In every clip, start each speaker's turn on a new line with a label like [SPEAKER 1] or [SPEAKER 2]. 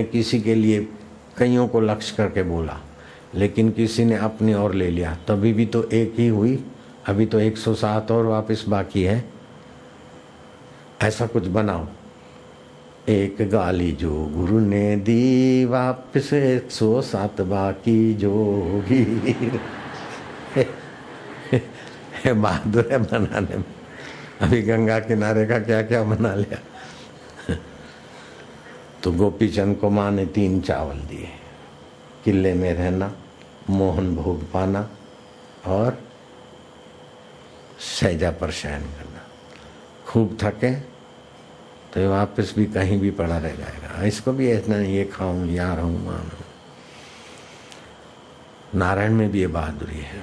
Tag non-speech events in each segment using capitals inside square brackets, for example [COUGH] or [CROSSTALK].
[SPEAKER 1] किसी के लिए कईयों को लक्ष्य करके बोला, लेकिन किसी ने अपनी ओर ले लिया। तभी भी तो एक ही हुई। अभी तो 107 और वापस बाकी है। ऐसा कुछ बनाओ। एक गाली जो गुरु ने दी, वापस एक सौ सात बाकी जो [LAUGHS] बहादुर है बनाने में। अभी गंगा किनारे का क्या क्या बना लिया? तो गोपी चंद को माँ ने तीन चावल दिए। किले में रहना, मोहन भोग पाना और सहजा पर शयन करना। खूब थके तो ये वापस भी कहीं भी पड़ा रह जाएगा। इसको भी ऐसा ये खाऊं, या रहूँ मान नारायण में भी ये बहादुरी है।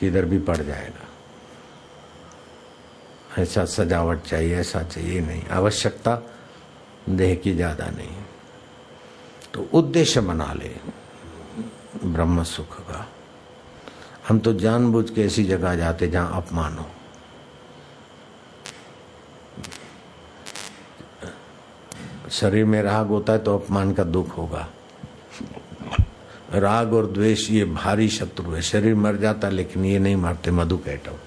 [SPEAKER 1] किधर भी पड़ जाएगा। ऐसा सजावट चाहिए, ऐसा चाहिए नहीं। आवश्यकता देह की ज़्यादा नहीं तो उद्देश्य बना ले। ब्रह्म सुख का। हम तो जानबूझ के ऐसी जगह जाते जहाँ अपमान हो शरीर में राग होता है तो अपमान का दुख होगा। राग और द्वेष, ये भारी शत्रु है। शरीर मर जाता लेकिन ये नहीं मरते, मधु कैटव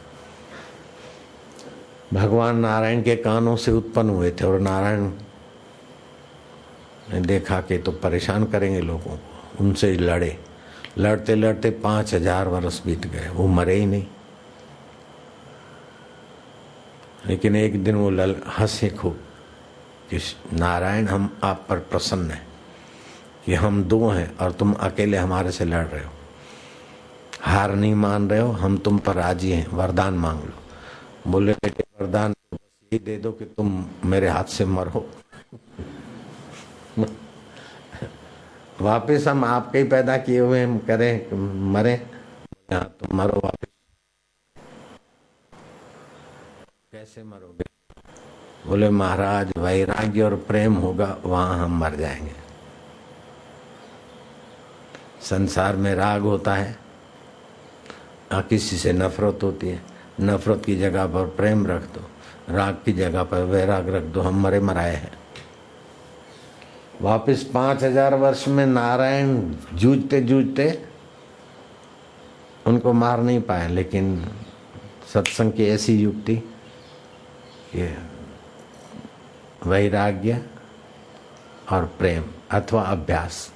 [SPEAKER 1] भगवान नारायण के कानों से उत्पन्न हुए थे और नारायण देखा कि तो परेशान करेंगे लोगों को उनसे लड़े। लड़ते लड़ते पाँच हज़ार वर्ष बीत गए, वो मरे ही नहीं। लेकिन एक दिन वो लल, हंसे खूब कि नारायण हम आप पर प्रसन्न हैं, कि हम दो हैं और तुम अकेले हमारे से लड़ रहे हो। हार नहीं मान रहे हो, हम तुम पर राज़ी हैं, वरदान मांग लो। बोले, बेटे, वरदान दे दो कि तुम मेरे हाथ से मरो। वापिस हम आपके ही पैदा किए हुए हम करें, मरे। हाँ तुम मरो वापिस। कैसे मरोगे? बोले, महाराज, वैराग्य और प्रेम होगा, वहाँ हम मर जाएँगे। संसार में राग होता है किसी से नफरत होती है। नफरत की जगह पर प्रेम रख दो, राग की जगह पर वैराग रख दो, हम मरे मराए हैं। वापिस पाँच हज़ार वर्ष में नारायण जूझते जूझते उनको मार नहीं पाए, लेकिन सत्संग की ऐसी युक्ति, ये वैराग्य और प्रेम अथवा अभ्यास।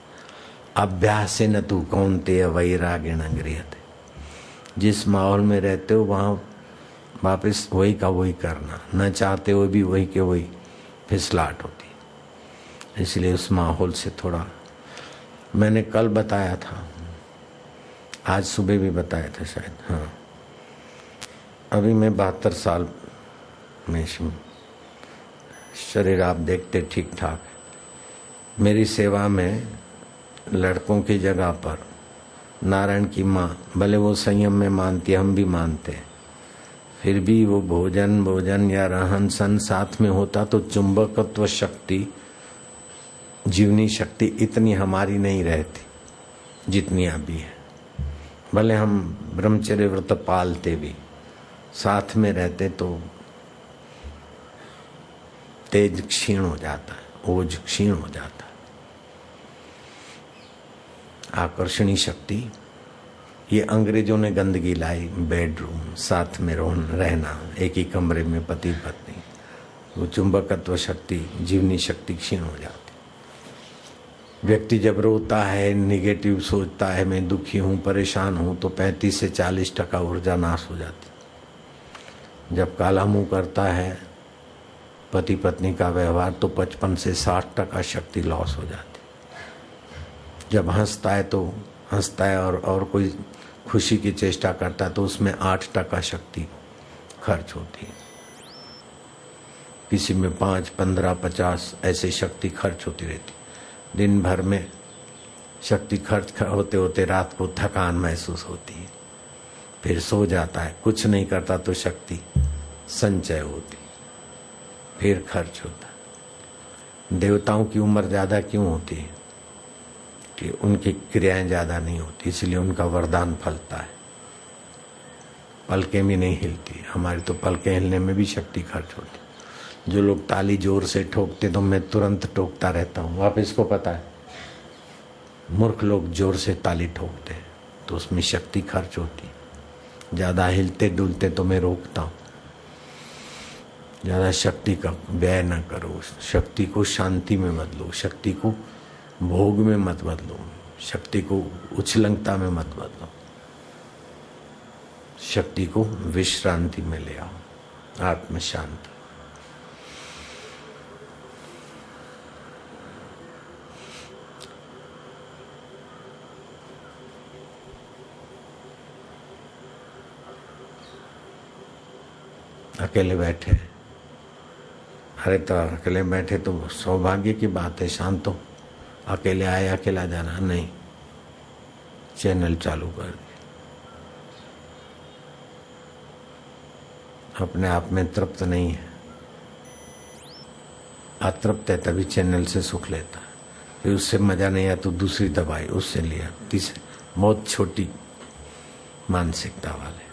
[SPEAKER 1] अभ्यास से न तू कौन ते वैराग्य न गृह जिस माहौल में रहते हो, वहाँ वापिस वही का वही करना। न चाहते हुए भी वही के वही फिसलाट होती। इसलिए उस माहौल से थोड़ा मैंने कल बताया था। आज सुबह भी बताया था शायद हाँ। अभी मैं बहत्तर साल में हूँ शरीर आप देखते ठीक ठाक मेरी सेवा में लड़कों की जगह पर नारायण की माँ, भले वो संयम में मानती, हम भी मानते। फिर भी वो भोजन भोजन या रहन सहन साथ में होता तो चुंबकत्व शक्ति जीवनी शक्ति इतनी हमारी नहीं रहती, जितनी अभी है। भले हम ब्रह्मचर्य व्रत पालते भी, साथ में रहते तो तेज क्षीण हो जाता है ओज क्षीण हो जाता है। आकर्षणी शक्ति, ये अंग्रेज़ों ने गंदगी लाई बेडरूम साथ में रोहन, रहना, एक ही कमरे में पति पत्नी वो चुंबकत्व शक्ति, जीवनी शक्ति क्षीण हो जाती व्यक्ति जब रोता है निगेटिव सोचता है, मैं दुखी हूँ, परेशान हूँ तो 35 से 40 टका ऊर्जा नाश हो जाती जब काला मुँह करता है, पति पत्नी का व्यवहार तो 55 से 60 टका शक्ति लॉस हो जाती जब हंसता है तो हंसता है और और कोई खुशी की चेष्टा करता है तो उसमें आठ टका शक्ति खर्च होती है। किसी में पाँच, पंद्रह, पचास ऐसी शक्ति खर्च होती रहती दिन भर में शक्ति खर्च होते होते रात को थकान महसूस होती है। फिर सो जाता है। कुछ नहीं करता तो शक्ति संचय होती। फिर खर्च होता। देवताओं की उम्र ज़्यादा क्यों होती है? कि उनकी क्रियाएँ ज़्यादा नहीं होती, इसलिए उनका वरदान फलता है। पलकें भी नहीं हिलती। हमारी तो पलकें हिलने में भी शक्ति खर्च होती। जो लोग ताली ज़ोर से ठोकते तो मैं तुरंत टोकता रहता हूँ। वापिस को पता है? मूर्ख लोग ज़ोर से ताली ठोकते तो उसमें शक्ति खर्च होती ज़्यादा हिलते डुलते तो मैं रोकता हूँ। ज़्यादा शक्ति का व्यय न करो शक्ति को शांति में बदलो शक्ति को भोग में मत बदलो, शक्ति को उछलंगता में मत बदलो। शक्ति को विश्रांति में ले आओ आत्म शांति अकेले बैठे। अरे तो अकेले बैठे तो सौभाग्य की बात है, शांत हो। अकेले आए, अकेला जाना, नहीं। चैनल चालू कर दिया अपने आप में तृप्त नहीं है। अतृप्त है तभी चैनल से सुख लेता। फिर उससे मज़ा नहीं आया तो दूसरी दवाई उससे लिया तीसरी बहुत छोटी मानसिकता वाले।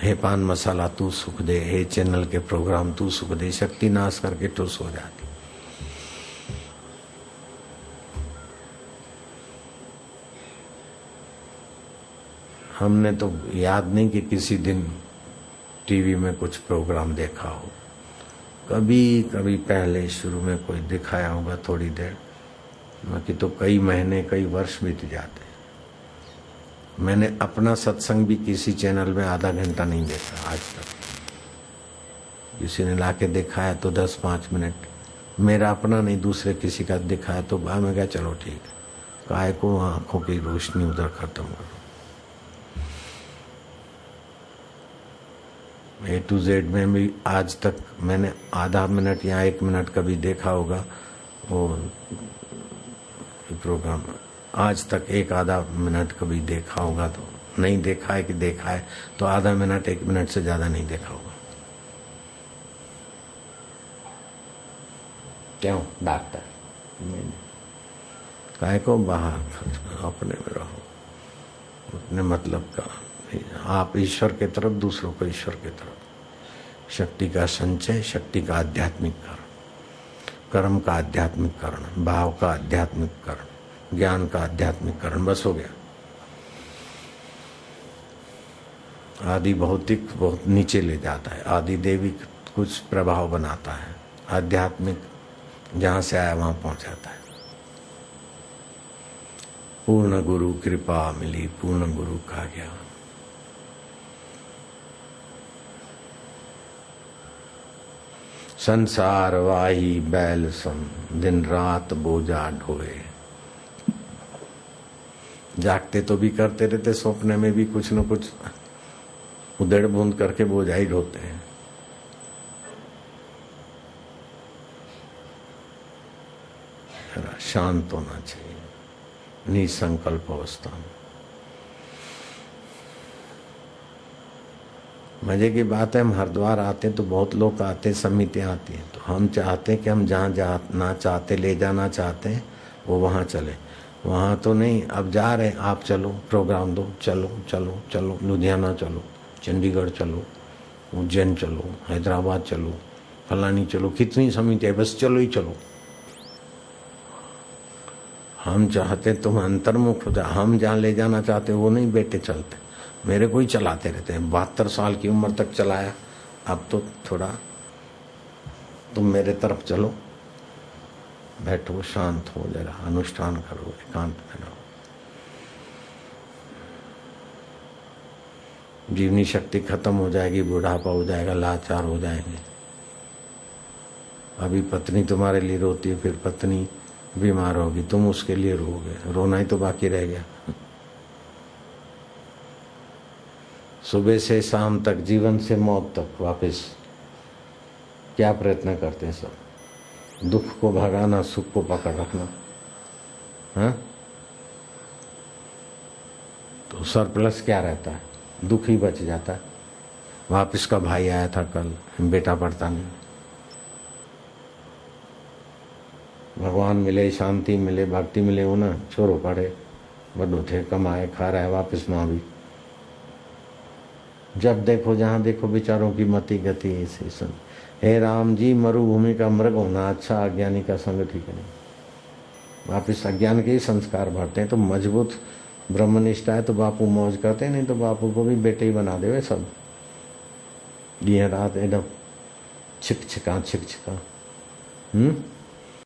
[SPEAKER 1] हे पान मसाला, तू सुख दे. हे चैनल के प्रोग्राम, तू सुख दे. शक्ति नाश करके टुस हो जाती. हमने तो याद नहीं कि किसी दिन टीवी में कुछ प्रोग्राम देखा हो. कभी कभी पहले शुरू में कोई दिखाया होगा थोड़ी देर. बाकी तो कई महीने, कई वर्ष बीत जाते. मैंने अपना सत्संग भी किसी चैनल में आधा घंटा नहीं देखा आज तक। किसी ने लाके दिखाया तो दस पाँच मिनट। मेरा अपना नहीं, दूसरे किसी का दिखाया तो बा मैं क्या चलो ठीक है। काय को आँखों की रोशनी उधर खत्म करो ए टू जेड में भी आज तक मैंने आधा मिनट या एक मिनट कभी देखा होगा, वो प्रोग्राम आज तक एक आधा मिनट कभी देखा होगा तो नहीं देखा है कि देखा है तो आधा मिनट एक मिनट से ज़्यादा नहीं देखा होगा। क्यों? डॉक्टर। काय को बाहर अपने में रहो। अपने मतलब का आप ईश्वर के तरफ़ दूसरों को ईश्वर के तरफ़। शक्ति का संचय शक्ति का आध्यात्मिक करण। कर्म का आध्यात्मिक करण भाव का आध्यात्मिक करण। ज्ञान का आध्यात्मिक करण, बस हो गया। आदि भौतिक बहुत नीचे ले जाता है, आदि देवी कुछ प्रभाव बनाता है, आध्यात्मिक जहाँ से आया वहाँ पहुँच जाता है। पूर्ण गुरु कृपा मिली, पूर्ण गुरु का ज्ञान संसार वाही बैल सम, दिन रात बोझा ढोए। जागते तो भी करते रहते, सपने में भी कुछ न कुछ उदड़ बूंद करके बोझा ही ढोते हैं। शांत होना चाहिए, निसंकल्प अवस्था में। मज़े की बात है, हम हरिद्वार आते हैं तो बहुत लोग आते हैं, समितियाँ आती हैं तो हम चाहते हैं कि हम जहाँ जाना चाहते, ले जाना चाहते हैं, वो वहाँ चले। वहाँ तो नहीं, अब जा रहे हैं, आप चलो प्रोग्राम दो, चलो चलो चलो, लुधियाना चलो, चंडीगढ़ चलो, उज्जैन चलो, हैदराबाद चलो, फलानी चलो, कितनी समिति है, बस चलो ही चलो। हम चाहते तुम अंतर्मुख हो जा हम जहाँ ले जाना चाहते वो नहीं बेटे चलते, मेरे को ही चलाते रहते हैं, बहत्तर साल की उम्र तक चलाया, अब तो थोड़ा तुम मेरे तरफ़ चलो। बैठो, शांत हो, जरा अनुष्ठान करो, एकांत में रहो जीवनी शक्ति खत्म हो जाएगी, बुढ़ापा हो जाएगा, लाचार हो जाएँगे। अभी पत्नी तुम्हारे लिए रोती है, फिर पत्नी बीमार होगी, तुम उसके लिए रोगे रोना ही तो बाकी रह गया। सुबह से शाम तक, जीवन से मौत तक वापस। क्या प्रयत्न करते हैं सब? दुख को भगाना, सुख को पकड़ रखना। है? तो सरप्लस क्या रहता है? दुख ही बच जाता है। वापिस का भाई आया था कल, बेटा पढ़ता नहीं। भगवान मिले, शांति मिले, भक्ति मिले, वो ना छोरो पढ़े बड़ो थे, कमाए, खा रहा है, वापिस माँ भी। जब देखो जहाँ देखो विचारों की मति गति ऐसी सुन। हे राम जी, मरुभूमि का मृग होना अच्छा अज्ञानी का संग ठीक नहीं। आप इस अज्ञान के ही संस्कार भरते हैं तो मज़बूत ब्रह्मनिष्ठा है तो बापू मौज करते नहीं तो बापू को भी बेटे ही बना देवे सब। ये रात एकदम छिक छिका छिक छिका। हम्म?